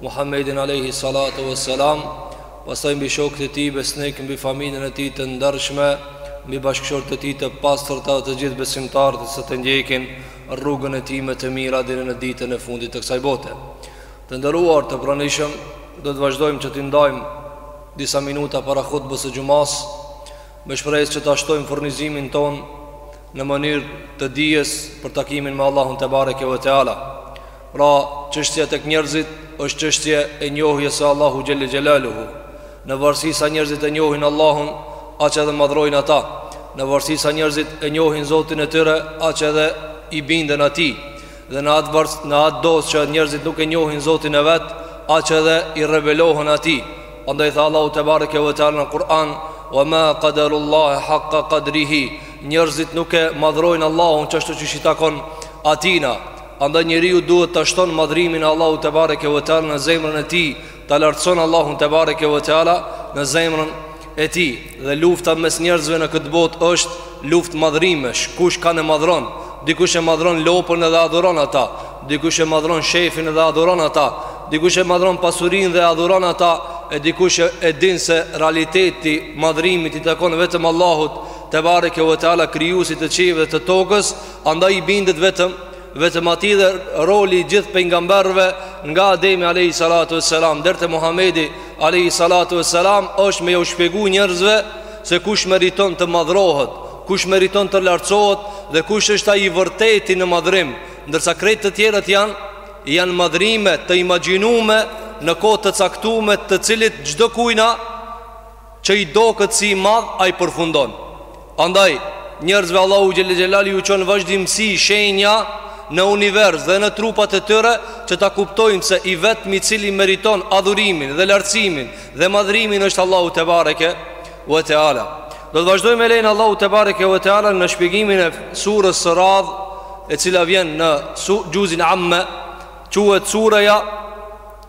Muhammedin alayhi salatu wassalam, pastaj mbi shokët e tij besnikë, mbi familjen e tij të ndershme, mbi bashkëshortet e tij të pastra dhe të gjithë besimtarët që të ndjekin rrugën e tij më të mirë deri në ditën e fundit të kësaj bote. Të nderuar të pranishëm, do të vazhdojmë që t'i ndajmë disa minuta para hutbës së xhumas, me shpresë që ta shtojmë furnizimin tonë në mënyrë të dijes për takimin me Allahun te bareke ve teala. Pra, çështja tek njerëzit është çështje e njohjes së Allahu xhelle xhelaluhu. Në varësi sa njerëzit e njohin Allahun, aq edhe madhrojnë ata. Në varësi sa njerëzit e njohin Zotin e tyre, aq edhe i binden atij. Dhe në atë varës, në atë dozë që njerëzit nuk e njohin Zotin e vet, aq edhe i rebelohen atij. Andaj tha Allahu te bareke ve teala në Kur'an, "Wa ma qadarullaha haqqa qadrihi." Njerëzit nuk e madhrojnë Allahun çashtu siç i takon atina. Andaj njeriu duhet ta shton madhrimin e Allahut te bareke ve teala në zemrën e tij, ta lartëson Allahun te bareke ve teala në zemrën e tij. Dhe lufta mes njerëzve në këtë botë është luftë madhrimesh, kush kanë e madhron, dikush e madhron lopën edhe adhuron ata, dikush e madhron shefin edhe adhuron ata, dikush e madhron pasurinë dhe adhuron ata, e dikush e din se realiteti i madhrimit i takon vetëm Allahut te bareke ve teala krijuesit të qiejve dhe të tokës. Andaj i bindet vetëm vetëm atij dhe roli i gjithë pejgamberëve nga Ademi alayhi salatu wassalam deri te Muhamedi alayhi salatu wassalam është me jau shpjegu njerëzve se kush meriton të madhrohet, kush meriton të lartësohet dhe kush është ai i vërteti në madhrim, ndërsa krejt të tjerët janë janë madhrime të imagjinume në kohë të caktume të cilit çdo kujna Që i doket si i madh ai përfundon. Andaj njerëzve Allahu xhelle xhelali ju çon vazhdimisht shenja në univers dhe në trupat e tyre që ta kuptojmë se i vetmi i cili meriton adhurimin dhe lartësimin dhe madhrimin është Allahu te bareke ve te ala. Do të vazhdojmë me lejen e Allahut te bareke ve te ala në shpjegimin e surës së radhës e cila vjen në su, xhuzin amme quhet sureja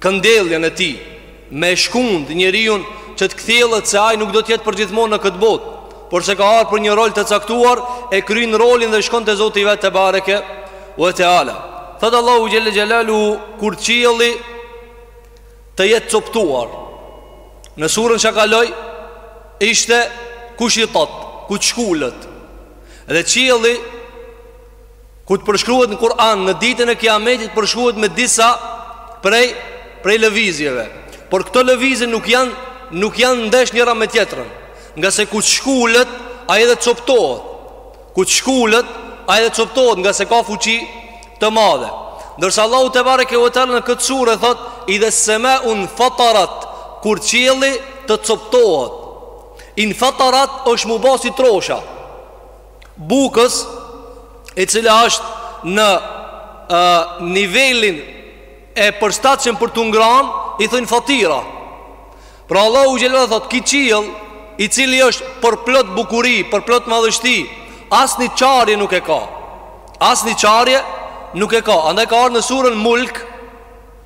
këndelljen e tij me shkund njeriun që të kthjellet se ai nuk do të jetë përgjithmonë në këtë botë, por se ka ardh për një rol të caktuar, e kryen rolin dhe shkon te Zoti i vet te bareke u te ala. Thotë Allahu xhelle xhelaluhu kur qielli të jetë coptuar. Në surën që kaloi ishte kush i thotë, kur të shkulet. Dhe qielli Kur të përshkruhet në Kur'an Në ditën e kiametit përshkruhet me disa Prej, prej lëvizjeve Por këto lëvizje nuk janë Nuk janë ndesh njëra me tjetrën Ngase kur të shkulet ai edhe coptohet Kur të shkulet ai edhe coptohet Ngase ka fuqi të madhe Ndërsa Allahu tebareke ve teala në këtë surë thot Idhes semaun fatarat Kur qielli të coptohet Infatarat është mu basi trosha bukës e cila është në e, nivelin e përstatshëm për t'u ngran i thonë fatira pra Allahu xhele ve ala thot ky qiell i cili është përplot bukuri përplot madhështi asnjë qarje nuk e ka asnjë qarje nuk e ka andaj ka ardh në surën mulk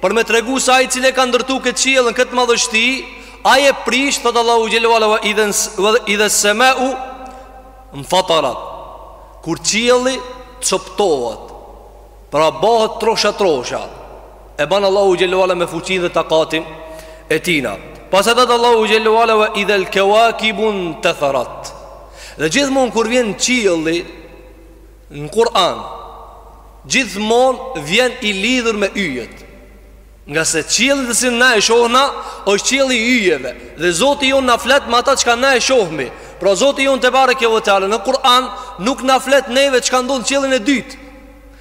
Për me tregu se ai që e ka ndërtu këtë qiellin këtë madhështi, ai e prish, thot Allahu xhele ve ala idhe idhes semaun fatarat. Kur qielli coptohet, pra bëhet trosha trosha, e ban Allahu xhele ve ala me fuqin dhe takatin e tina. Pastaj thot Allahu xhele ve ala wa idhal kawakibun tatharat. Dhe gjithmonë kur vjen qielli Në Kur'an gjithmonë vjen i lidhur me yjet. Ngase qiellin të cilin na e shohna është qielli i yjeve dhe Zoti jon na flet me ata çka na e shohmi. Pra Zoti jon tebareke ve teala në Kur'an nuk na flet neve çka ndodh në qiellin e dytë.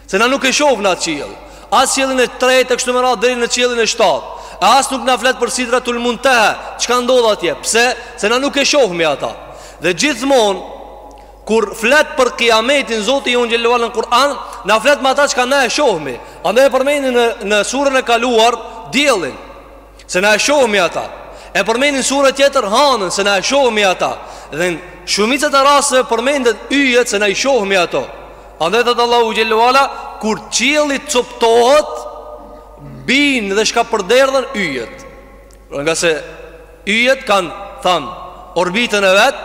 Se na nuk e shohna atë qiell. As qiellin e tretë kështu me radhë deri në qiellin e shtatë. E as nuk na flet për Sidratul Muntaha, çka ndodh atje? Pse? Se na nuk e shohmi ata. Dhe gjithmonë Kur flet për kiametin Zoti jon xhele ve ala në Kur'an, na flet me ata çka na e shohmi. Andaj e përmendin në në surën e kaluar diellin. Se na e shohmi ata. E përmendin në suren tjetër hanën se na e shohmi ata. Dhe shumica e rasteve përmendet yjet se na i shohmi ato. Andaj thot Allahu xhele ve ala kur qielli coptohet bijn dhe shkapërderdhen yjet. Ngase yjet kanë thanë orbitën e vet,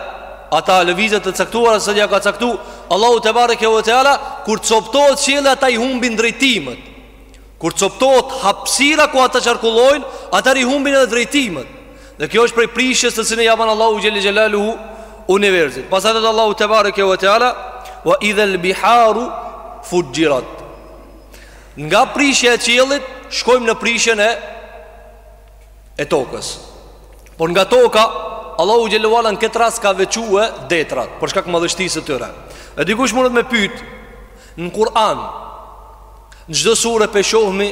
ato lëvizjet të caktuara, siç ia ka caktu, Allahu tebareke ve teala, kur coptohet qielli, ata i humbin drejtimet. Kur coptohet hapsira ku ata qarkullojnë, ata i humbin edhe drejtimet. Dhe kjo është prej prishjes të cilën ia ban Allahu xhele xhelaluhu universit. Pastaj thot Allahu tebareke ve teala, wa idhel biharu fuxhirat. Nga prishja e qiellit, shkojmë në prishjen e e tokës. Por nga toka, Allahu xhele ve ala në këtë rast ka veçue detrat, për shkak madhështisë së tyre. E dikush mundet me pyt, në Kur'an, në çdo sure pe shohmi,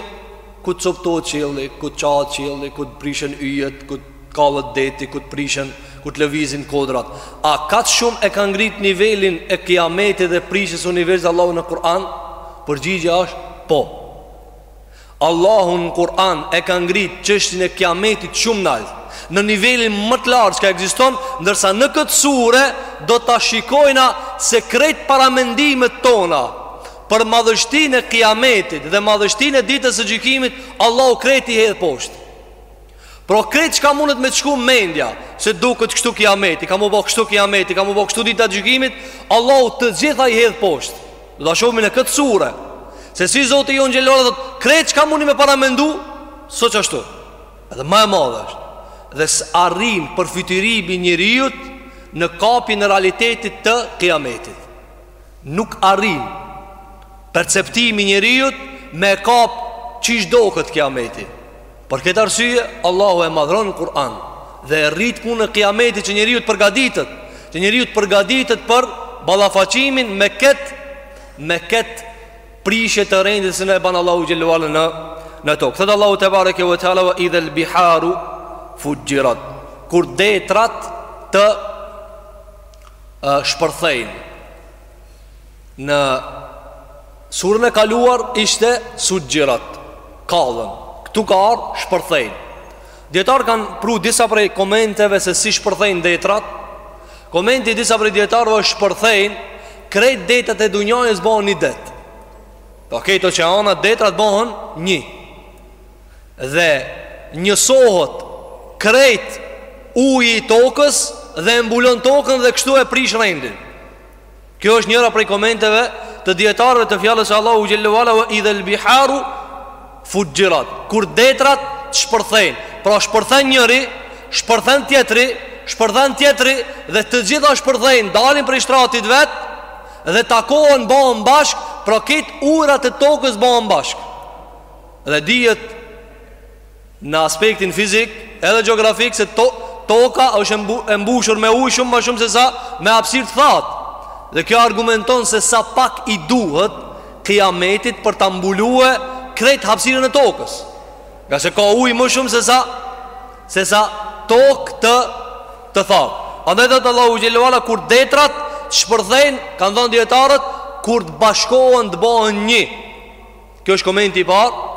kur të coptohet qielli, kur të çahet qielli, kur të prishen yjet, kur të kallet deti, kur të prishen, kur të lëvizin kodrat. A kaq shumë e ka ngrit nivelin e kiametit dhe prishjes së universit Allahu në Kur'an? Përgjigja është, po. Allahu në Kur'an e ka ngrit çështjen e Kiametit shumë nalt, në nivelin më të lartë çka ekziston, ndërsa në këtë sure do ta shikojmë se krejt paramendimet tona për madhështinë e Kiametit dhe madhështinë e ditës së gjykimit, Allahu krejt i hedh poshtë. Pra krejt çka mundet me t'shku mendja, se duket kështu kiameti, ka m'u ba kështu kiameti, ka m'u ba kështu dita e gjykimit, Allahu të gjitha i hedh poshtë. Do ta shohim në këtë sure se si Zoti ynë xhele ve ala thotë krejt çka mundni me para mendu, s'o qashtu. Edhe ma e madhe është. Dhe s'arrin përfytyrimi i njeriut në kapjen e realitetit të kiametit. Nuk arrin perceptimi i njeriut me kap qysh doket kiameti. Për këtë arsye, Allahu e madhëron në Kur'an dhe e rrit punën e Kiametit që njeriu të përgatitet, që njeriu të përgatitet për ballafaqimin me kët me kët prishje të rendit se e ban Allahu xhele ve ala në në tokë. Thotë Allahu tebareke ve teala ve idhel biharu fuxhxhiret. Kur detrat të shpërthejnë Në suren e kaluar ishte suxhxhiret, kallen. Këtu ka ardhë shpërthejnë. Dijetarët kanë pru disa prej komenteve se si shpërthejnë detrat. Komenti i disa prej dijetarëve është shpërthejnë, krejt detet e dunjasë bahen një det. Po krejt oqeanet, detrat bahen një. Dhe njësohet krejt uji i tokës dhe e mbulon tokën dhe kështu e prish rendin. Kjo është njëra prej komenteve të dijetarëve të fjalës së Allahut xhele ve ala ve idhel biharu fuxhxhiret Kur detrat të shpërthejnë Pra shpërthen njëri, shpërthen tjetri, shpërthen tjetri Dhe të gjitha shpërthejnë dalin prej shtratit vet Dhe takohen bahen bashkë Pra krejt ujrat e tokës bahen bashkë Dhe dihet në aspektin fizik edhe gjeografik se to, toka është mbu, e mbushur me ujë shumë ma shumë sesa me hapësirë të thatë. Dhe kjo argumenton se sa pak i duhet kiametit për ta mbulue krejt hapësirën e tokës. Ngase ka ujë ma shumë sesa sesa tokë të të thatë. Andaj thotë Allahu xhele ve ala kur detrat shpërthejnë, kanë thënë dijetarët, kur të bashkohen të bahen një. Kjo është komenti i parë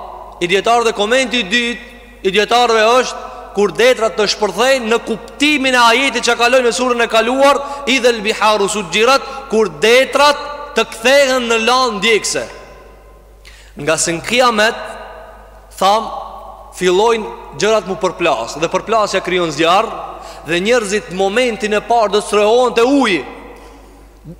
i dijetarëve dhe komenti i dytë i dijetarëve është kur detrat të shpërthejnë në kuptimin e ajetit që kaloi në surën e kaluar, idhel biharu sujjirat, kur detrat të kthehen në landë djegëse. Ngase në kiamet, thamë, fillojnë gjërat m'u përplas, dhe përplasja krijon zjarr, dhe njerëzit momentin e parë do të strehohen te uji,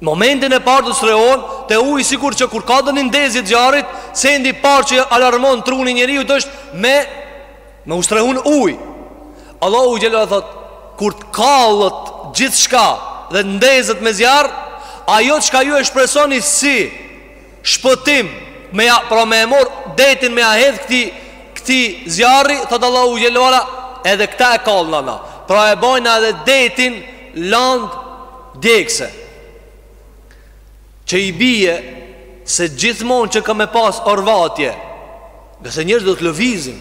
Momentin e parë të strehohen te uji sikur që kur ka ndonjë ndezje të zjarrit Sendi i parë që alarmon truni i njeriut është me Me u strehu n'uj Allahu xhele thot Kur të kallet gjithçka Dhe ndezet me zjarr Ajo çka ju e shpresoni si Shpëtim, me ja, pra me e marr detin me ja hedh këtij, këtij zjarri, thotë Allahu xhele ue ala, edhe këta e kallim na. Pra e bajnë edhe detin landë djegëse. Që i bije se gjithmonë që ka me pas orvatje, nëse njerëzit do të lëvizin,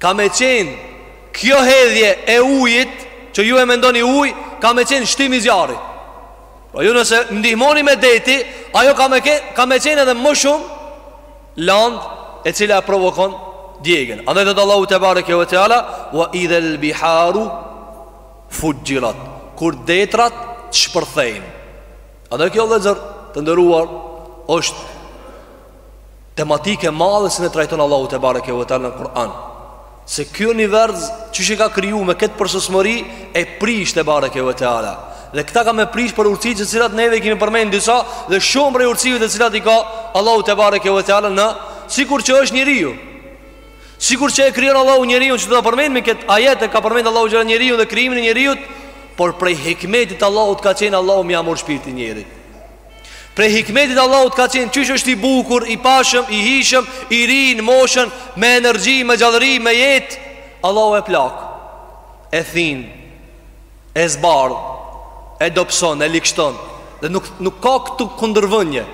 Ka me qenë kjo hedhje e ujit Që ju e mendoni uj Ka me qenë shtim i zjarrit Pra po ju nëse ndihmoni me detin Ajo ka me, ke, ka me qenë edhe më shumë Landë e cila e provokon djegien Andaj thotë Allahu tebareke ve teala Wa idhel biharu fuxhirat Kur detrat të shpërthejnë Andaj kjo vëllezër të nderuar është Tematikë e madhe se na e trajton Allahu tebareke ve teala në Kur'an Se ky univerz qysh e ka kriju me këtë përsosmëri E prish tebareke ve teala Dhe këta ka me prish për urtësi të cilat neve kemi përmend disa Dhe shumë prej urtësive të cilat i ka Allahu tebareke ve teala në Sikur që është njeriu Sikur që e krijon Allahu njeriun që do ta përmendim në këto ajete ka përmend Allahu xhela njeriun dhe krijimin e njeriut Por prej hikmetit t'Allahut ka qenë Allahu me ia marr shpirtin njeriut Prej hikmetit t'Allahut ka qenë qysh është i bukur, i pashëm, i hijshëm, i ri në moshën, me energji, me gjallëri, me jetë. Allahu e plak, e thin, e zbardh, e dobson, e ligshton dhe nuk nuk ka këtu kundërvënje.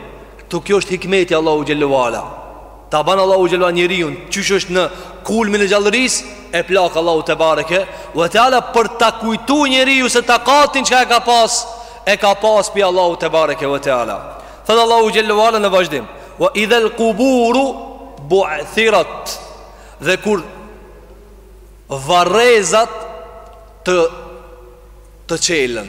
Këtu kjo është hikmeti i Allahut xhele ue ala. Ta ban Allahu xhele njeriun qysh është në kulmin e gjallërisë, e plak Allahu tebareke ve teala për ta kujtu njeriu se takatin çka e ka pas, e ka pas pi Allahut tebareke ve teala. Thot Allahu xhele ue ala në vazhdim, "Wa idha al-quburu bu'thirat." Dhe kur varrezat të të çelen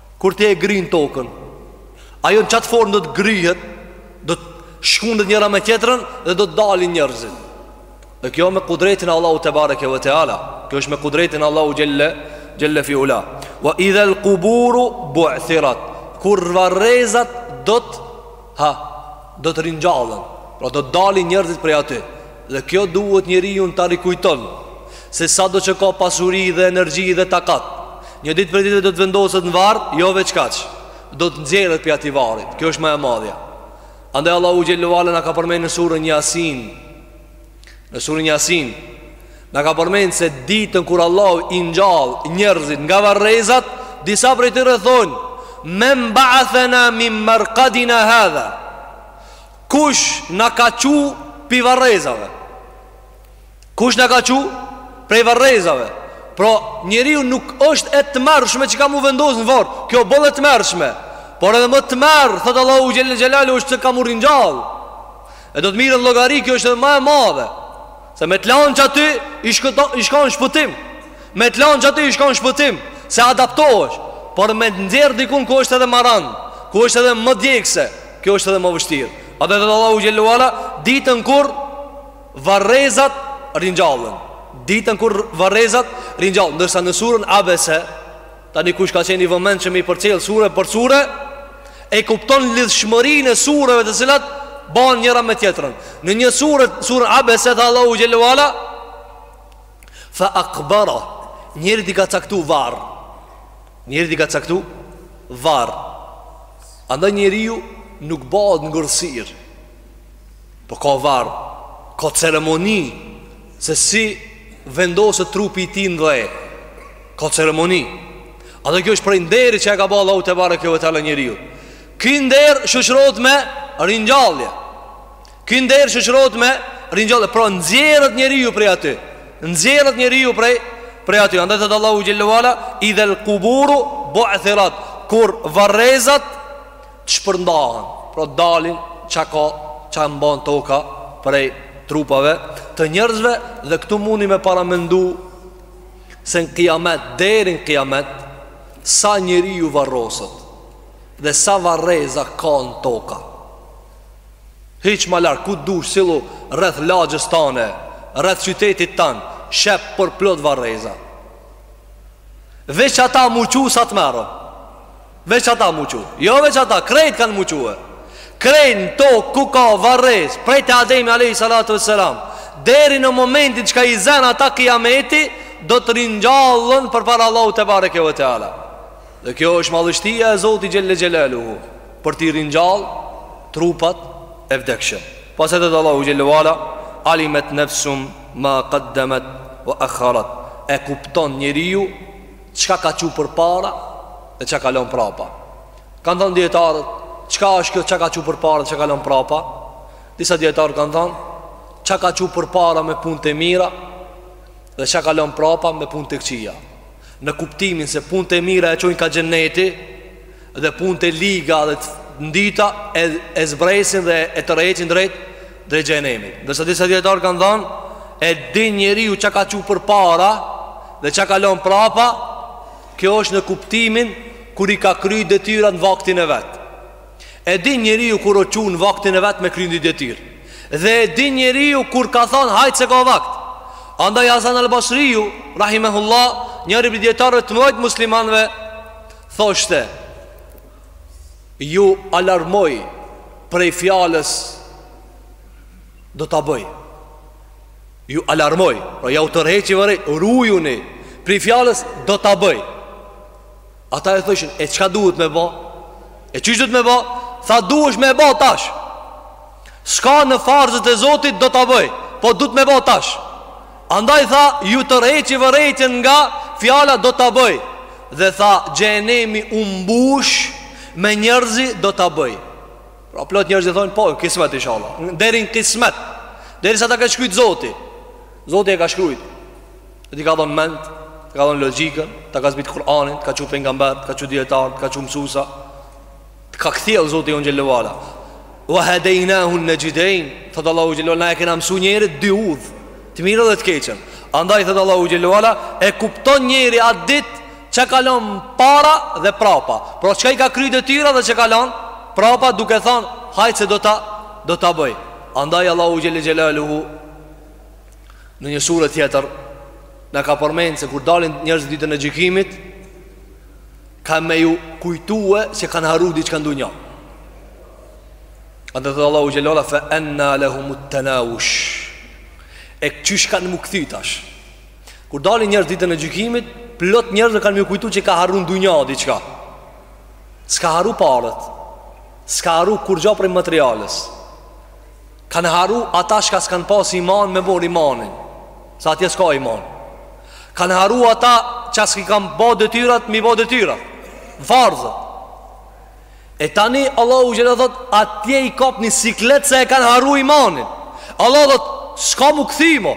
Kur ti e grinë tokën Ajo në qatë formë do të grihet Do të shkundet njëra me tjetrën Dhe do të dalin njerëzit Dhe kjo me kudretin e Allahut tebareke ve teala Kjo është me kudretin e Allahut xhel-le fi ula Wa idhe l-kuburu bu'thirat Kur varrezat do të Ha Do të ringjallen Pra do të dalin njerëzit prej aty Dhe kjo duhet njeriun ta rikujton se sado që ka pasuri dhe energji dhe takat, një ditë prej ditëve do të vendoset në varr, jo veç kaq, do të nxjerret prej atij varri. Kjo është ma e madhja. Andaj Allahu xhel-le ve ala na ka përmendur në surën Yasin. Në surën Yasin na ka përmendur se ditën kur Allahu i ngjall njerëzit nga varrezat, disa prej tyre thonë: "Men ba'athana min marqadina hadha?" Kush na ka çu pi varrezave Kush na ka çu prej varrezave Pra njeriu nuk është e tmerrshme që ka m'u vendos në vorr Kjo boll e tmerrshme Por edhe më tmerr Thotë Allahu xhel-le ve ala është te ka m'u ringjall E do të merren llogari kjo është edhe ma e madhe Se me të lanë qaty ish kanë shpëtim Me të lanë qaty ish kanë shpëtim Se adaptohesh Por me të nxjerr dikun ku është edhe ma ran Ku është edhe më djegëse Kjo është edhe ma vështirë Edhe Allahu xhel-le ve ala Ditën kur varrezat ringjallen Ditën kur varrezat ringjallen Ndërsa në surën abese Tani kush ka qenë i vëmendshëm me i përcjell sure për sure, e kupton lidhshmërinë e sureve të cilat bajn njëra me tjetrën. Në një sure, surën Abese tha Allahu xhel-le ve ala fa akbara, njerit i ka caktu varr. Njerit i ka caktu varr. Andaj njeriu nuk bëhet ngordhsirë Por ka varr Ka ceremoni Se si vendoset trupi i tij në dhe Ka ceremoni Edhe kjo është prej nderit që e ka ba Allahu tebareke ve teala njeriut Ky nder shoqërohet me ringjallje Ky nder shoqërohet me ringjallje Pra nxjerret njeriu prej aty Nxjerret njeriu prej Prej aty Andaj thotë Allahu xhel-le ve ala Idhe l-kuburu bu'thirat Kur varrezat shpërndahen, pra dalin çka ka, çka mban toka prej trupave të njerëzve dhe këtu mundni me paramendu se në kiamet, deri n'kiamet, sa njeriu varroset dhe sa varreza ka toka. Hiç ma larg, ku të dush, sillu, rreth lagjes tonë, rreth qytetit tonë, sheh përplot varreza. Veç ata m'u çu sa tmerr. Veç ata mu çu. Jo veç ata, krejt kanë mu çue. Krejt në tokë ku ka varreza, prej te Ademi alejhi salatu ue selam, deri në momentin çka i zen ata kijameti, do të ringjallen përpara Allahut tebareke ue teala. Dhe kjo është madhështia e Zotit xhel-le xhelaluhu, për t'i ringjallë trupat e vdekshëm. Pastaj thotë Allahu xhel-le ve ala, alimet nefsun ma kaddemet ve ahharat. E kupton njeriu Çka ka çu përpara dhe çka ka lënë prapa? Kanë thënë dijetarët, çka është kjo çka ka çu përpara dhe çka ka lënë prapa? Disa dijetarë kanë thënë, çka ka çu përpara me punët e mira dhe çka ka lënë prapa me punët e këqija. Në kuptimin se punët e mira e çojnë ka xheneti dhe punët e liga dhe të ndyta e, e zbresin dhe e tërheqin drejt Drejt xhehenemit. Ndërsa disa dijetarë kanë thënë, e din njeriu çka ka çu përpara dhe çka ka lënë prapa, kjo është në kuptimin kur i ka kry detyrat në vaktin e vet. E din njeriu kur u çu në vaktin e vet me kry një detyrë. Dhe e din njeriu kur ka thënë hajt se ka vakt. Andaj Hasan al-Basriu, rahimehullah, njëri prej dijetarëve të mëdhenj muslimanëve, thoshte: ju alarmoj prej fjalës do ta bëj. Ju alarmoj, pra jau tërheqi vërej, rujuni prej fjalës do ta bëj. Ata i thojshin, e çka duhet me bë? E qysh duhet me bë? Tha duhesh me bë tash. S'ka në farzët e Zotit do ta bëj, po duhet me bë tash. Andaj tha, ju tërheqi vërejtjen nga fjala do ta bëj dhe tha, xhehenemi u mbush me njerëz do ta bëj. Pra plot njerëz thonë, po, kismet inshallah. Deri në kismet. Derisa ta ka shkrujt Zoti. Zoti e ka shkrujt. Dhe t'i ka dhënë mend, të ka dhënë logjikën, ta ka zbrit Kur'anin, të ka çu pejgamber, të ka çu dijetarë, të ka çu mësusa. Të ka kthjell Zoti jonë xhel-le ve ala Ve hedejnahun-nexhdejn Thotë Allahu xhel-le ve ala Na e kena mësu njerin dy udhë Të mirën dhe të keqen Andaj thotë Allahu xhel-le ve ala E kupton njeri atë ditë Çka ka lon para dhe prapa Pra çka i ka kry detyra dhe çka ka lon Prapa duke than Hajt se do ta Do ta bëj Andaj Allahu xhel-le xhelaluhu Në një sure tjetër Na ka përmen se kur dalin njerëz ditën e gjykimit Ka me ju kujtue se kanë harru diçka n'dunja Andaj tha Allahu xhel-le ve ala Fe enna lehumut-tenaush E qysh kanë m'u kthy tash Kur dalin njerëz ditën e gjykimit Plot njerëzve ka me ju kujtu që ka harru n'dunja diçka S'ka harru paret S'ka harru kurgjo prej materiales Kanë harru ata shka s'kanë pas iman me marr imanin Se atje s'ka iman Kanë harru ata që s'i kanë ba detyrat m'i ba detyrat Farzet E tani Allahu xhel thotë atje i kap një siklet se e kanë harru imanin Allahu thotë s'ka mu kthy mo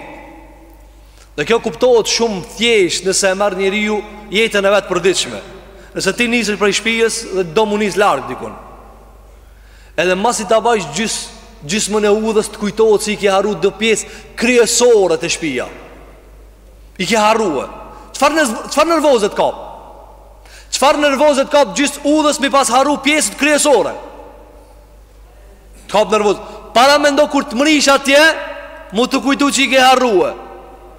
Dhe kjo kuptohet shumë thjesht nëse e merr njeriu jetën e vet përditshme Nëse ti nisesh prej shpijës dhe do mu nisë larg dikun Edhe masi ta bajsh gjys, gjysmën e udhës të kujtohet se i ke harru do pjesë kryesore te shpia. I ke harrue. Çfarë, në, çfarë nervoze t'kap? Çfarë nervoze t'kap gjys udhës m'i pas harru pjesët kryesore? T'kap nervoz. Paramendo kur të mrrish atje, m'u t'u kujtu që i ke harrue.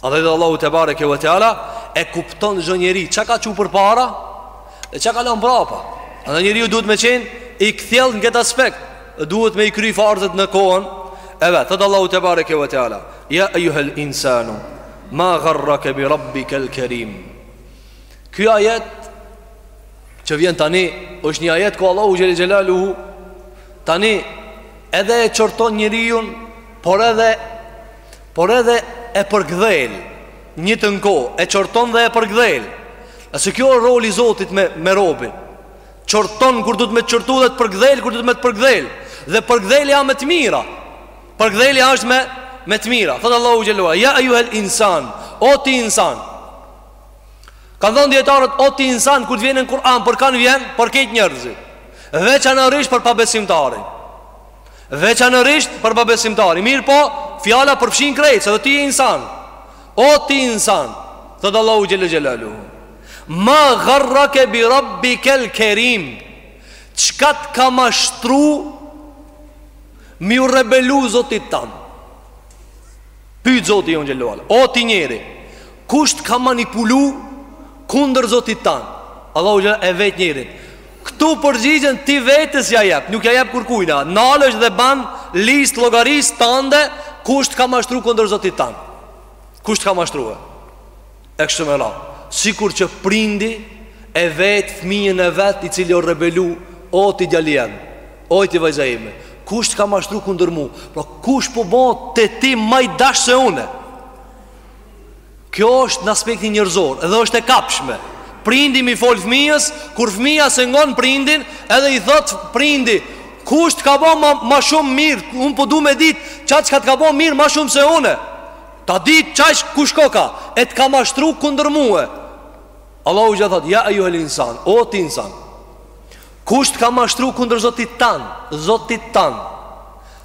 Thotë Allahu tebareke ve teala E kupton çdo njeri Ça ka çu përpara E ça ka lanë prapa Atëhe njeriu duhet me qenë I kthjellt në këtë aspekt E duhet me i kry farzet në kohën Edhe thotë Allahu tebareke ve teala Ja ejjuhel insanu Ma garrake bi rabbikel kerim Ky ajet Që vjen tani është një ajet ku Allahu xhel-le xhelaluhu Tani Edhe e qorton njeriun Por edhe Por edhe e përkdhel Njëjtën kohë E qorton dhe e përkdhel A se ky o roli Zotit me, me robin Qorton kur duhet me të qortu dhe të përkdhel Kur duhet me të përkdhel Dhe përkdhelja me të mira Përkdhelja është me, me të mira Thotë Allahu xhel-le Ja ejjuhel insan O ti insan Kanë thonë dijetarët O ti insan kur të vjen në Kur'an Për kan vjen Për krejt njerëzit Veçanërisht për pabesimtarin Veçanërisht për pabesimtarin Mirëpo, fjala përfshin krejt Se edhe ti insan O ti insan Thotë Allahu xhel-le xhelaluhu Ma garrake bi rabbikel kerim Çka të ka mashtru M'iu rebelu Zotit tan Pyt Zoti jonë xhelaluhu O ti njeri Kush të ka manipulu Kundër Zotit tan Allahu xhel e vet njerin Këtu përgjigjen ti vetes ja jep Nuk ja jep kurrkujna Nalesh dhe ban list llogarisë tande Kush të ka mashtru kundër Zotit tan Kush të ka mashtrue E kështu me radhë Sikur që prindi e vet Fmijën e vet i cili o rebelu O ti djali jem O ti vajza ime Kush të ka mashtru kundër mu Po kush po bo te ti ma i dasht se une Kjo është në aspektin njerëzor Edhe është e kapshme Prindi m'i folë fëmijës Kur fëmija s'e ngon prindin Edhe i thotë prindi Kush t'ka bo ma, ma shumë mirë Unë po du me ditë Ça çka të ka bo mirë ma shumë se une Ta ditë ça është kush koka E të ka mashtru kundër mue Allahu xhel thotë Ja ejjuhel insan O ti insan Kush t'ka mashtru kundër Zotit tan Zotit tan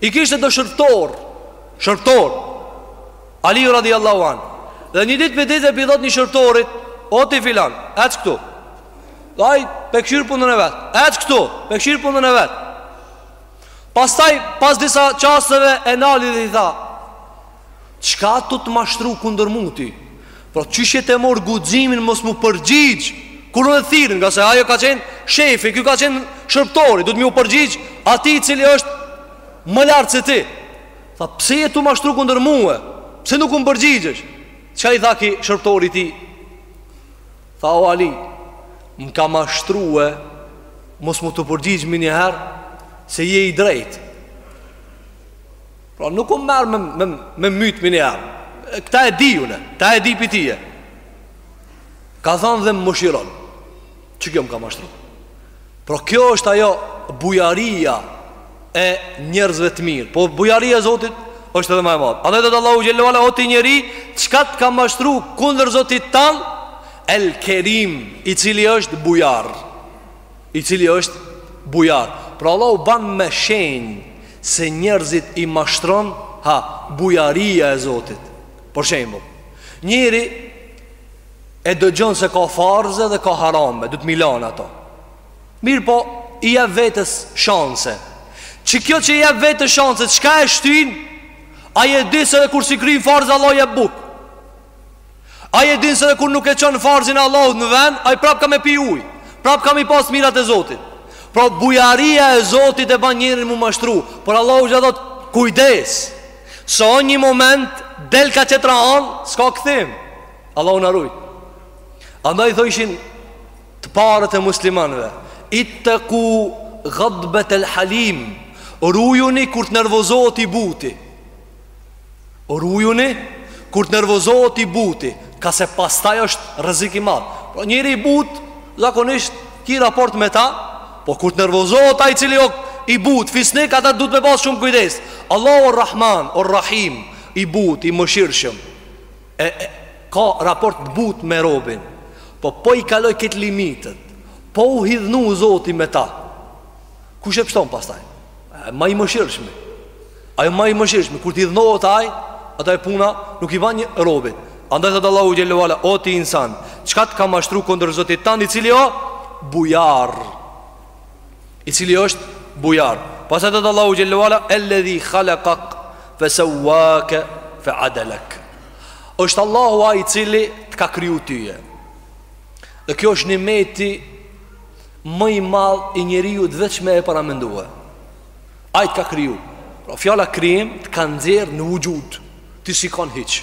I kishte do shërbtor Shërbtor Aliu radiAllahu an Dhe një ditë prej ditëve po i thotë një shërbtorit O ti filan, ec këtu Aj, pe kqyr punën e vet Ec këtu, pe kqyr punën e vet Pastaj, pas disa çasteve E nali dhe i tha Çka t'ka mashtru kundër mu ti Pra qysh e more guximin Mos m'u përgjigj Kur unë thirri ngase ajo ka qenë Shefi, kjo ka qenë shërbtori Duhet me iu përgjigj atij cili është Më lartë se ti Tha pse je tu mashtru kundër mue Pse nuk më përgjigjesh Çka i tha ky shërbtori i tij Tha o Ali Më ka mashtru e Mos me t'u përgjigj menjëherë Se je i drejt Pra nuk um merr me me me myt meniher Këta e di unë, këta e di pi teje. Ka thënë dhe m'mëshiron. Qe kjo më ka mashtru. Pra kjo është ajo bujaria e njerëzve të mirë. Po bujaria e Zotit është edhe ma e madhe. Andaj thot Allahu xhele ue ala o ti njeri, çka të ka mashtru kundër Zotit tand? El Kerim, i cili është bujar. I cili është bujar. Pra Allahu ban me shenjë se njerëzit i mashtron ha bujaria e Zotit. Për shembull, njeri e dëgjon se ka farze dhe ka harame, duhet me i lan ato. Mirëpo, i jep vetes shanse. Qe kjo që i jep vetes shanse, çka e shtyn? Ai e di se dhe kur s'i kryen farzet Allahu i jep bukë. Ai e din se dhe kur nuk e çon farzin e Allahut në vend, ai prap ka me pi ujë. Prap ka me i pas mirat e Zotit. Pra bujaria e Zotit e ban njerin m'u mashtru, por Allahu çka thot kujdes. Se o një moment del ka tjetra anë, s'ka kthim. Allahu na rujt. Andaj thoshin të parët e muslimanëve, ittaqu ghadbat al-halim. Rujuni kur të nervozohet i buti. Rujuni Kur të nervozohet i buti Ngase pastaj është rrezik i madh Pra njeri i butë Zakonisht ki raport me ta Po kur të nervozohet ai i cili o kan I butë fisnik atëherë duhet me pas shumë kujdes Allahu Err-Rrahman Err-Rrahim I butë i mëshirshëm e, e, Ka raport të butë me robin Po po i kaloi krejt limitët Po u hidhnu zoti me ta Kush e pshton pastaj Ma i mëshirshmi Ai o ma i mëshirshmi Kur t'hidhnohet aj Atëher puna nuk i vyen robit Andaj thotë Allahu Xhele ue ala O ti insan Çka të ka mashtru kundër zotit tand I cili o bujar I cili është bujar Pastaj thotë Allahu Xhele ue ala Eledhi khalakak Fe seuake Fe adelek është Allahu ai i cili të ka kriju ty Dhe kjo është nimeti më i madh i njeriut veç me e paramendue Ai të ka kriju pra, Fjala krijim të ka nxjerr në vujud Ti s'je kanë hiq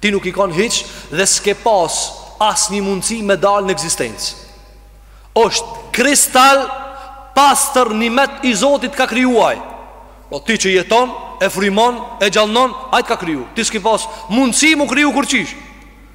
Ti nuk je kanë hiq Dhe s'ke pas asnjë mundësi me dalë në ekzistencë është kristal Pastër nimet i zotit t'ka kriju ai O po ti që jeton E frymon E gjallnon Ai të ka kriju Ti s'ke pas mundësi m'u kriju kurqysh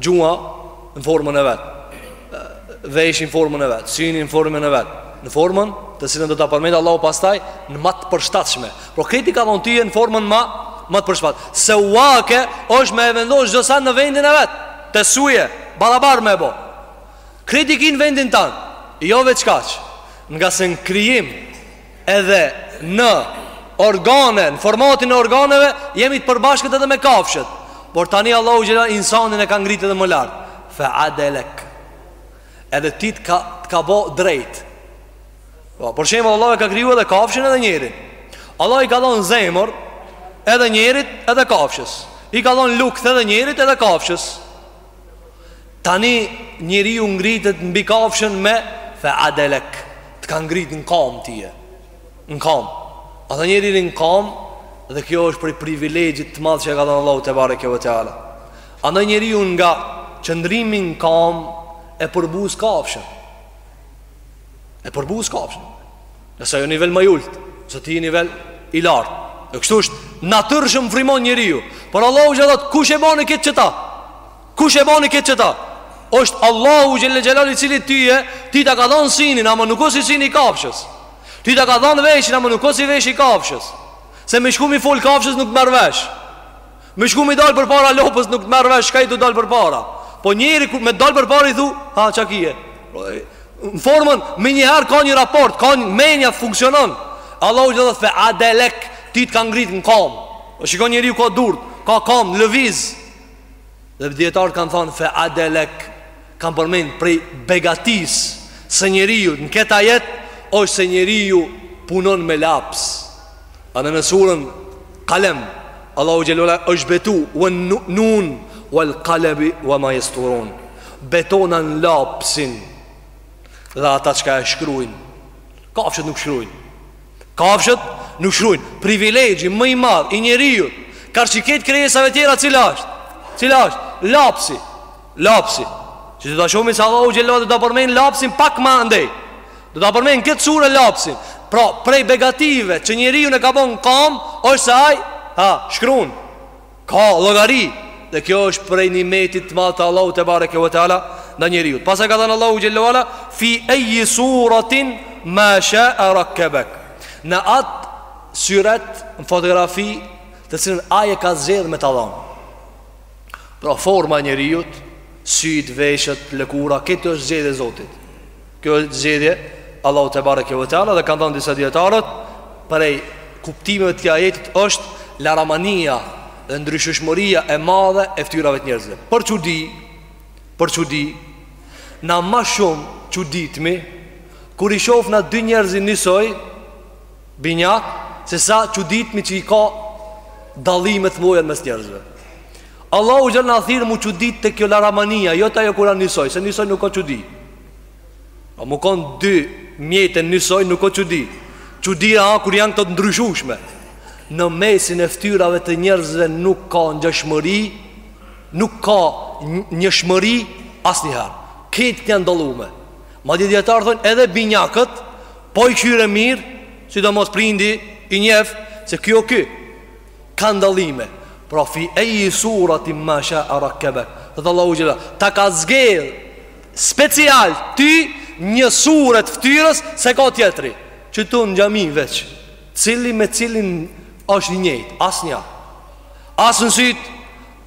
Gjuha në formën e vet. Veshi në formën e vet, syni në formën e vet, në formën të cilën do ta përmend Allahu pastaj në më të përshtatshme. Por krejt i ka vnu në formën ma ma të përshtat. Seuake është me e vendos çdo send në vendin e vet. Tesuije, barabar me bo. Krejt i ki n' vendin tan. Jo veç kaç. Ngase në krijim Edhe në organe, në formatin e organeve, jemi të përbashkët edhe me kafshët. Por tani Allahu xhelle insanin e ka ngrit edhe më lart. Fe adelek. Edhe ti të ka të ka bo drejt. Po për shembull Allahu e ka kriju edhe kafshën edhe njerin. Allahu i ka dhënë zemër edhe njerit edhe kafshës. I ka dhënë lukth edhe njerit edhe kafshës. Tani njeriu ngritet mbi kafshën me Fe adelek Të ka ngrit në kam tyje Në kam Edhe njeri në kam Dhe kjo është prej privilegjit të madh që e ka dhën Allahu tebareke ve teala Andaj njeriu nga qëndrimi në kam E përbuz kafshën E përbuz kafshën Ngase ajo nivel më i ult Ngase ti nivel i lartë E kështu është natyrshëm frymon njeriu Por Allahu xhelle thot kush e bani këtë qëta Kush e bani këtë qëta është Allahu xhelle xhelle i cili tyje Ty ta ka dhanë synin Ama nuk është si syni i kafshës Ty ta ka dhanë veshin Ama nuk është si vesh i kafshës Se me shku m'i fol kafshës nuk merr vesh Me shku m'i dal përpara lopës nuk të merr vesh Shka je tu dal përpara Po njeriut me dal përpara i thu Ha ça ki po, Në formën menjëherë ka një raport Ka një menja funksionon Allahu gjithë dhe fe adelek Ti të ka ngrit në kam O po shikon njeriu ka durt Ka kam lëviz Dhe dijetarët kanë thonë fe adelek Kanë përmend prej begatis Së njeriu në këtë ajet është se njeriu punon me laps Ani në suren Kalem Allahu Xhelle është betu Nun Vel kalemi Ve ma jesturun Betohna në lapsin Dhe ata çka e shkruin Kafshët nuk shkruin Kafshët nuk shkruin Privilegji më i madh i njeriut Karshi krejt krijesave tjera cila është Cila është Lapsi Lapsi Që do ta shohim se Allahu xhel-le do ta përmend lapsin pak ma andej do ta përmend në këtë sure lapsin Pra prej begative që njeriun e ka bon në kam është se ai Ha, shkrun Ka llogari Dhe kjo është prej nimetit të madh të Allahut tebareke ve teala ndaj njeriut Pastaj ka thanë Allahu xhel-le ve ala Fi eji suratin ma shae rakkebek Në atë suret në fotografi Të cilën ai e ka zgjedh me ta dhanë Pra forma e njeriut, sytë, veshët, lëkura, këto është zgjedhje e Zotit. Kjo është zgjedhje e Allahut tebareke ve teala dhe kanë thënë disa dijetarët prej kuptimeve të këtij ajetit është laramania dhe ndryshueshmëria e madhe e fytyrave të njerëzve. Për çudi, për çudi, na ma shumë çuditmi kur i shoh na dy njerëz nisoj Binjak se sa çuditmi qi ka dallime të mëdha mes njerëzve. Allahu xhel-le na thirr mu çudit te kjo laramania, jo te ajo kur jan nisoj, se nisoj nuk ka çudi. Po mu kon dy mjete nisoj nuk ka çudi. Çudia a kur janë të ndryshueshme. Në mesin e fytyrave të njerëzve nuk ka ngjashmëri, nuk ka njëshmëri asnjëherë. Krejt janë dallume. Madje dijetarët thojnë edhe binjakët Po i kqyre mirë, sidomos prindi i njef Se kjo ky Kanë dallime Pra fi eji suratin ma shae rakkebek Thotë Allahu xhel-le Ta ka zgjedh Special ty një suret ftyrës S'e ka tjetri Qëtu në xhami veç Cili me cilin është i njëjtë Asnja As në sytë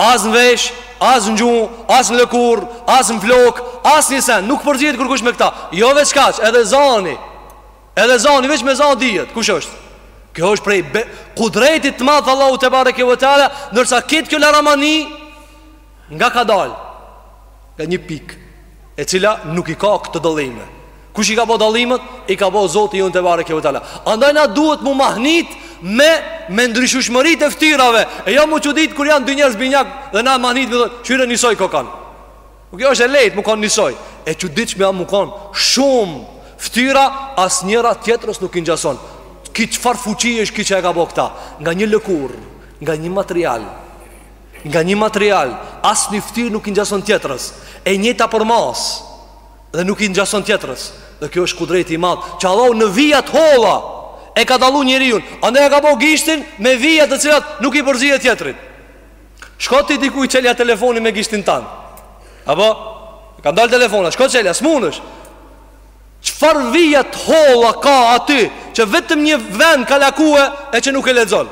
As në veshë, as në gjuhë, as në lëkurë, as në flokë, asnjë sen Nuk përzihet kurkush me këta Jo veç kaq, edhe zani Edhe zani, veç me za dihet Kush është? Kjo është prej be... kudretit të madh t'Allahut tebareke ve teala Ndërsa krejt kjo laramani Nga ka dalë Nga një pikë e cila nuk i ka këto dallime. Kush i ka bo dallimet? I ka bo Zoti jonë tebareke ve teala. Andaj na duhet mu mahnit me me ndryshushmëritë e ftyrave. E jo mu çudit kur janë dy njerëz binjak dhe na mahnitmi, "Kqyre nisoj kokan." Po kjo është e lehtë, mu kon nisoj. E çuditshmja a mu kon shumë ftyra asnjëra tjetrës nuk i ngjason. Ki çfarë fuqi është ky që e ka bo këta? Nga një lëkurë, nga një material. Nga një material, asnjë ftyrë nuk i ngjason tjetrës E njëjta përmasë Dhe nuk i ngjason tjetrës Dhe kjo është kudreti i madh Që Allahu në vija t'holla E ka dallu njeriun Andaj e ka bo gishtin me vija të cilat nuk i përzihen tjetrit Shko ti dikujt çelja telefonin me gishtin tand Apo Kanë dalë telefona, shko çelja, s'munësh Çfarë vija t'holla ka aty Që vetëm një vend ka lakue E që nuk e lexon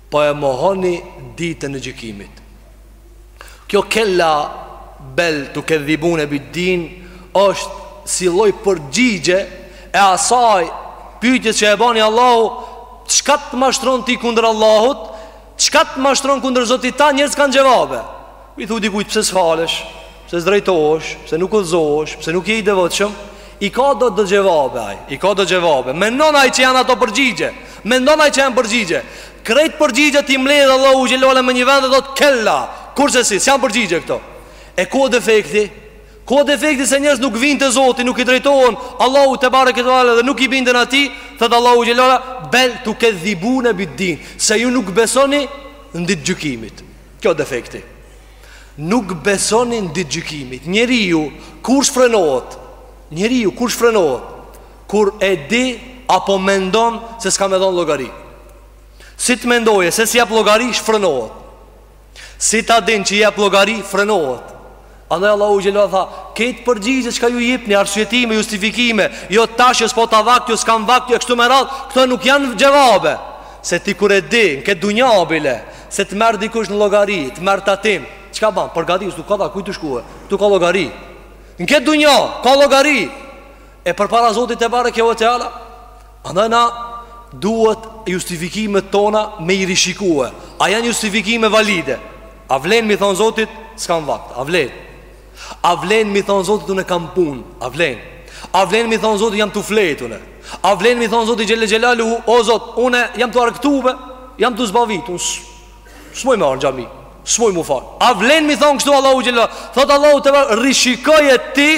Po e mohoni ditën e gjykimit. Kjo kella bel tukedhibune biddin është si lloj përgjigje e asaj pytjes që e bani Allahu çka të mashtron ti kundër Allahut çka të mashtron kundër Zotit ta njerëz kanë xhevabe I thu dikujt pse s'falesh, pse s'drejtohesh, pse nuk udhëzohesh, pse nuk je i devotshëm, i ka do xhevabe ai, i ka do xhevabe. Mendon ai që janë ato përgjigje, mendon ai që janë përgjigje. Krejt përgjigjet i mbledh Allahu xhelle ue ala me një vend dhe thot kella, kursesi, s'janë përgjigje këto. E ku o defekti? Ku o defekti se njerëz nuk vijnë te Zoti, nuk i drejtohen, Allahu tebareke ue teala dhe nuk i binden atij, thot Allahu xhelle ue ala, bel tukedhibune biddin, se ju nuk besoni në ditë gjykimit. Ky o defekti Nuk besoni në ditë gjykimit Njeriu kur shfrenohet Njeriu kur shfrenohet Kur e di apo mendon se s'ka me dhonë llogari Si të mendojë se s'jap llogari shfrenohet Si ta din që jap llogari frenohet Andaj Allahu xhelle ue ala tha Krejt përgjigjet çka ju jipni Arsyetime, justifikime Jo tash, jo s'po ta vakt, jo s'kam vakt Jo kështu me radhë Këto nuk janë xhevabe Se ti kur e di Në këtë dunja bile Se të merr dikush në llogari Të merr tatim Çka ban? Përgati, s'tu ka da, ku je tu shkue? Ktu ka llogari Në këtë dunja Ka llogari E përpara Zotit tebareke ue teala Andaj na duhet justifikimet tona me i rishikue A janë justifikime valide A vlen mi thonë Zotit s'kam vakt A vlen A vlen mi thonë Zotit unë kam punë A vlen A vlen mi thonë Zotit jam tu flet unë A vlen mi thonë Zotit xhelle xhelaluhu O Zot unë jam tu argëtue Jam tu zbavit unë s'muj me ardh xhami S'muj m'u fal A vlen mi thonë kështu Allahut xhelle Thot Allahu tebareke rishikoje ti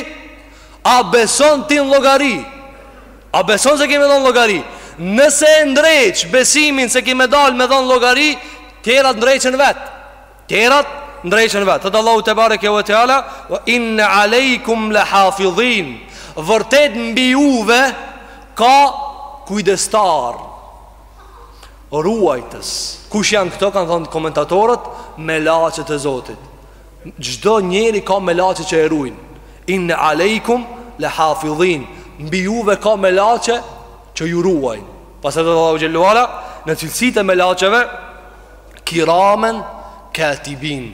A beson ti në llogari? A beson se ke me dhënë llogari? Nëse e ndreq besimin se ke me dalë me dhënë llogari, tjerat ndreqen vetë. Tjerat ndreqen vetë. Thotë Allahu tebareke ue teala, ue inne alejkum le hafidhin, vërtet mbi juve ka kujdestar, ruajtës. Kush janë këto, kanë thënë komentatorët, melaçet e Zotit. Çdo njeri ka melaçe që e ruajnë. Inne alejkum le hafidhin. Mbi juve ka melaçe që ju ruajnë. Pastaj Allahu xhelle ue ala në cilësitë e melaçeve kiramen katibin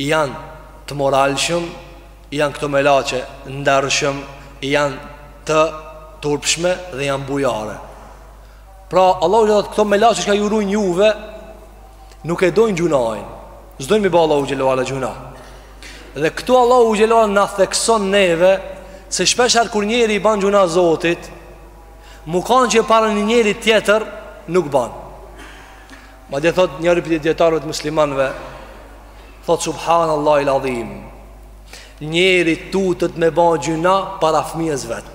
janë të moralshëm, janë këto melaçe ndershëm, janë të turpshme dhe janë bujare. Pra Allahu xhelle këto melaqe çka ju rujn juve nuk e dojnë gjunahin. S'dojnë me ba Allahu xhelle ve ala gjuna. Dhe këtu Allahu xhelle ve ala na thekson neve se shpeshherë kur njeri i ban gjuna Zotit, mu kanë që para një njeri tjetër nuk ban. Madje thot njëri prej dijetarëve të muslimanëve, thot subhanallahil adhim. Njeri tutet me ba gjuna para fëmijës vet.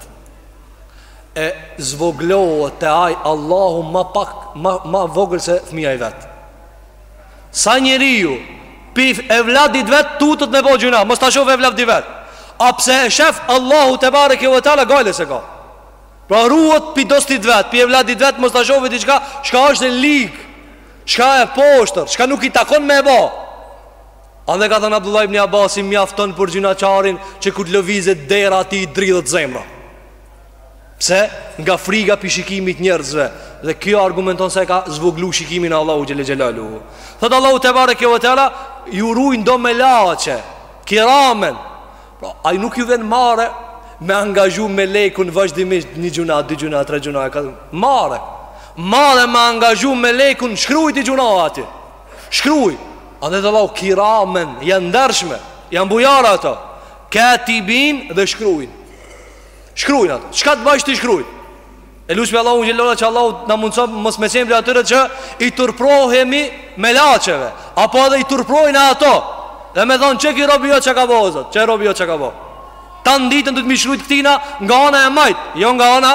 e zvoglohet te ai Allahu ma pak ma ma vogël se fëmija i vet. Sa njeriu pi evladit vet tutet me ba gjuna, mos ta shofi evladi vet. A pse e shef Allahu tebareke ve teala gajle s'e ka. Pra ruhet pi dostit vet, pi evladit vet mos ta shofi diçka, çka asht e lig. Çka e poshtër, çka nuk i takon me e bo. Andaj ka thënë Abdullah ibn Abasi mjafton për gjynahqarin që kur të lëvizet dera atij i dridhet zemra. Pse? Nga friga pi shikimit njerëzve Dhe kjo argumenton se ka zvoglu shikimin e Allahut xhelle xhelaluhu Thotë Allahu tebareke ve teala Ju rujnë do melaqe Kiramen pra, a nuk ju vjen marre Me angazhu melekun vazhdimisht Një gjuna, dy gjuna, tre gjuna Marre Marre me angazhu melekun Shkruj ti gjuna aty Shkruaj, andaj thot Allahu kiramen, janë ndershme, janë bujare ato, katibin dhe shkrujn. Shkrujn ato. Çka të bajsh ti shkrujn. E lusmi Allahun xhelle ve ala që Allahu na mundson mos me qenë pi atyre që i turprohemi melaqeve, apo edhe i turprojna ato. Dhe me thon qe ky robi jot çka bo o Zot, qe robi jot çka bo. Tanë ditën duhet m'i shkrujt këtina nga ana e majt, jo nga ana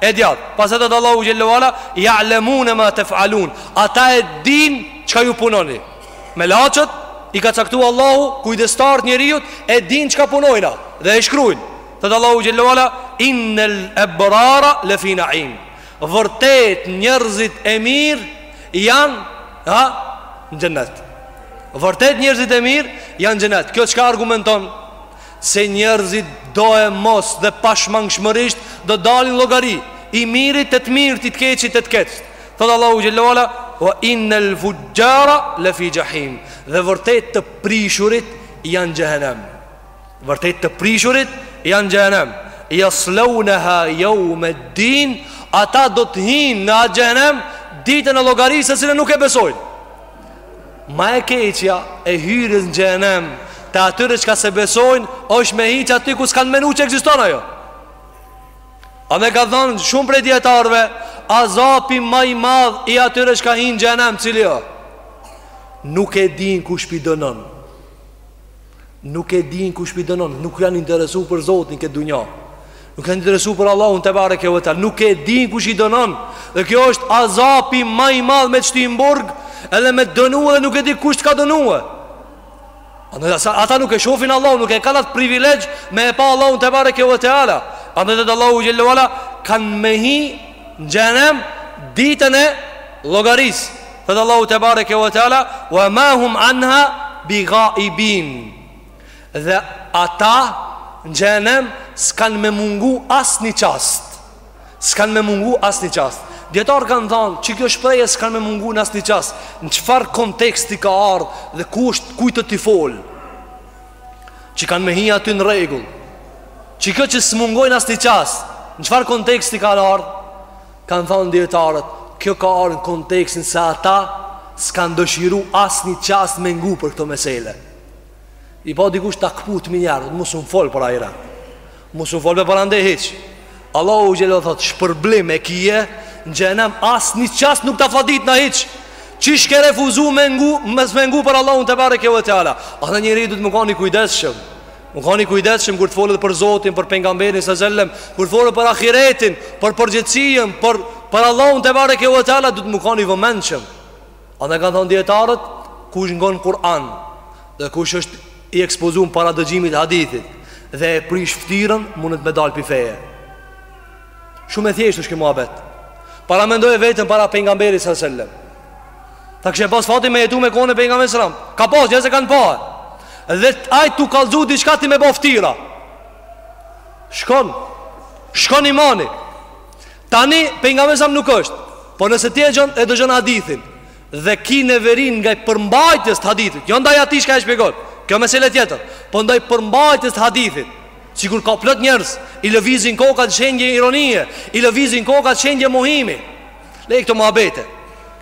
e djatht. Pastaj thot Allahu xhelle ve ala, jalemune ma tefalun, ata e din çka ju punoni. Melaqet i ka caktu Allahu, kujdestarë të njeriut, e din çka punojna, dhe e shkrujnë. Thot Allahu xhelle ve ala, innel ebrare le fi naim. Vërtet njerzit e mirë janë ha, në xhennet. Vërtet njerzit e mirë janë në xhennet. Kjo çka argumenton? Se njerëzit doemos dhe pashmangshmërisht do dalin llogari, i miri te të mirtë, i keqi te të keqtë. Thot Allahu xhelle ve ala: "Wa innal fujjara la fi jahim." Dhe vërtet të prishurit janë në xhehenem. Vërtet të prishurit janë në xhehenem. Yaslawnaha yawm ad-din, ata do të hinë në atë xhehenem ditën e llogarisë, se cilën nuk e besojnë. Ma e keqja e hyrjes në xhehenem Të atyre çka s'e besojnë është me hi qaty ku s'kanë menu që ekziston ajo Andaj ka thonë shumë prej dijetarve Azapi ma i madh i atyre çka hinë në xhehenem Cili o Nuk e din kush p'i dënon Nuk e dinë kush p'i dënon Nuk janë interesu për Zotin këtë dunja Nuk janë interesu për Allahun tebareke ve teala Nuk e dinë kush i dënon Dhe kjo është azapi ma i madh me të qit në burg Edhe me të dënu dhe nuk e di kush të ka dënu Ata nuk e shofin Allahun Nuk e kanë at privilegj me e pa Allahun tebareke ve teala Andaj thotë Allahu xhele ve ala Kanë me hi në xhehenem Ditën e llogarisë Thotë Allahu tebareke ve teala Wa ma hum anha bi gaibin Dhe ata në xhehenem S'kanë me mungu asnjë çast S'kanë me mungu asnjë çast Dijetarët kanë thanë Që kjo shprehje s'kanë me mungu asnjë çast Në çfarë konteksti ka ardhë Dhe kujt është kujt është tu i fol Që kanë me hi aty në rregull Që kjo që s'mungojnë asnjë çast Në çfarë konteksti ka ardhë Kanë thanë dijetarët, kjo ka ardh në kontekstin se ata s'kanë dëshiru asnjë çast me ngu për këto mesele. I pa dikush ta kput menjëherë, mos më fol për ahiret. Mos më fol për andej hiç. Allahu xhele ve ala thot, shpërblim e kije, në xhehenem asnjë çast nuk ta falim na hiç. Qysh ke refuzu me ngu, mes me ngu për Allahun tebareke ve teala. Andaj njeri duhet me kon i kujdesshëm. Me kan i kujdesshëm kur të folet për Zotin, për pejgamberin sa selam, kur të folet për ahiretin, për përgjegjësinë, për për Allahun tebareke ve teala duhet me kan i vëmendshëm. Andaj kanë thanë dijetarët kush ngon Kur'an dhe kush është i ekspozun para dëgjimit të hadithit dhe e prish fytyrën mundet me dal pi feje. Shumë e thjeshtë është ky muhabet. Paramendoje veten para pejgamberit sa selam. Ta kishe pas fatin me jetu me kone pejgamberi sa selam Ka pas njerëz që e kanë pa Dhe ai tu kallzu diçka ti me ba ftyra Shkon Shkon imani Tani pejgamberi sa selam nuk është Po nëse ti e, gjon, e dëgjon hadithin Dhe ki neveri ndaj përmbajtjes të hadithit Jo ndaj atij çka e shpjegon Kjo mesele tjetër Po ndaj përmbajtjes të hadithit Sikur ka plot njerëz, i lëvizin kokat shenjë ironie, i lëvizin kokat shenjë mohimi. Lej këto muhabete.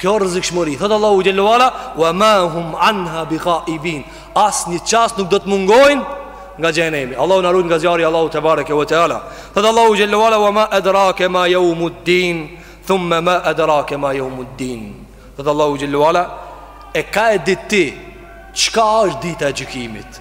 Kjo rrezikshmëri, thot Allahu xhele ve ala, "Wa ma hum anha bighaibin." Asnjë çast nuk do të mungojnë nga xhehenemi. Allahu na run nga zjarri, Allahu tebareke ve teala. Thot Allahu xhele ve ala, "Wa ma adrake ma yawmuddin." Thumma ma adrake ma yawmuddin. Thot Allahu xhele ve ala, "E ka e di ti çka është dita e gjykimit?"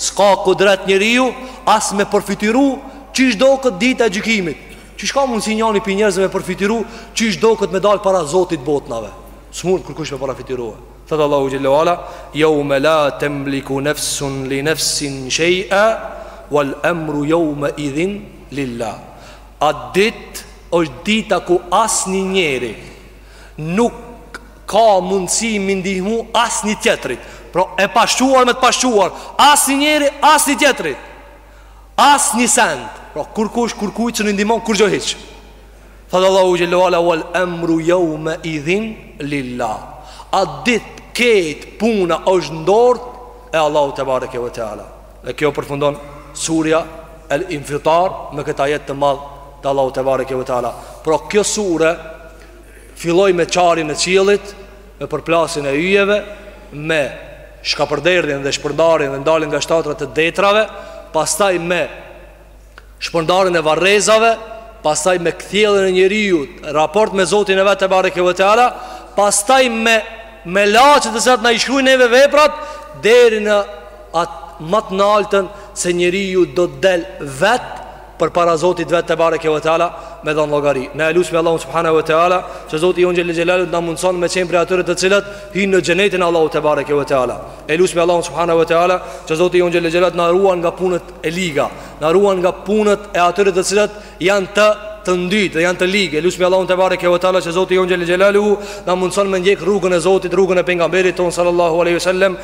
S'ka kudret njeriu as me përfytyru Qysh doket dita e gjykimit Qysh ka mundësi njani pi njerëzë me përfytyru Qysh doket me dalë para zotit botnave S'mund kërkush me përfytyru Thotë Allahu xhele ve ala Jeume la temliku nefsun li nefsin shejen Wal emru jeumeidhin lillah Ajo ditë është dita ku asnjë njeri Nuk Ka mundësi mi ndihmu asnjë tjetrit Pra e pashquar me të pashquar Asnjë njeri, asnjë tjetrit Asnjë send Pra kurkush, kurkuj s'mun i ndihmon kurgjo hiç Thotë Allahu Xhele ve ala Vel emru jeumeidhin lilah At ditë kejt puna është n'dort e Allahut tebareke ve teala Dhe kjo përfundon surja El infitar me këtë ajet të madh Të Allahut tebareke ve teala Pra kjo sure Filloi me çarjen e qiellit, me përplasjen e yjeve, me shkapërderdhjen dhe shpërndarjen dhe daljen nga shtatrat e detrave, pastaj me shpërndarjen e varrezave, pastaj me kthjellën e njeriut, raport me Zotin e vet tebareke ve teala, pastaj me melaqet të cilat na i shkrujnë neve veprat, deri në atë ma të naltën se njeriu do të del vetë, përpara Zotit të vet tebareke ve teala me dhanë llogari. Ne e lusmi Allahun Subhanahu ve teala që Zoti jonë xhele xhelaluhu të na mundëson me qenë prej atyre të cilët hinë në xhenetin e Allahut tebareke ve teala. E lusmi Allahun Subhanahu ve teala që Zoti jonë xhele xhelaluhu të na ruan nga punët e liga, na ruan nga punët e atyre të cilët janë të të ndytë dhe janë të ligë. E lusmi Allahun tebareke ve teala që Zoti jonë xhele xhelaluhu na mundëson me ndjekë rrugën e Zotit, rrugën e pengamberit tonë sallallahu alejhi ve selem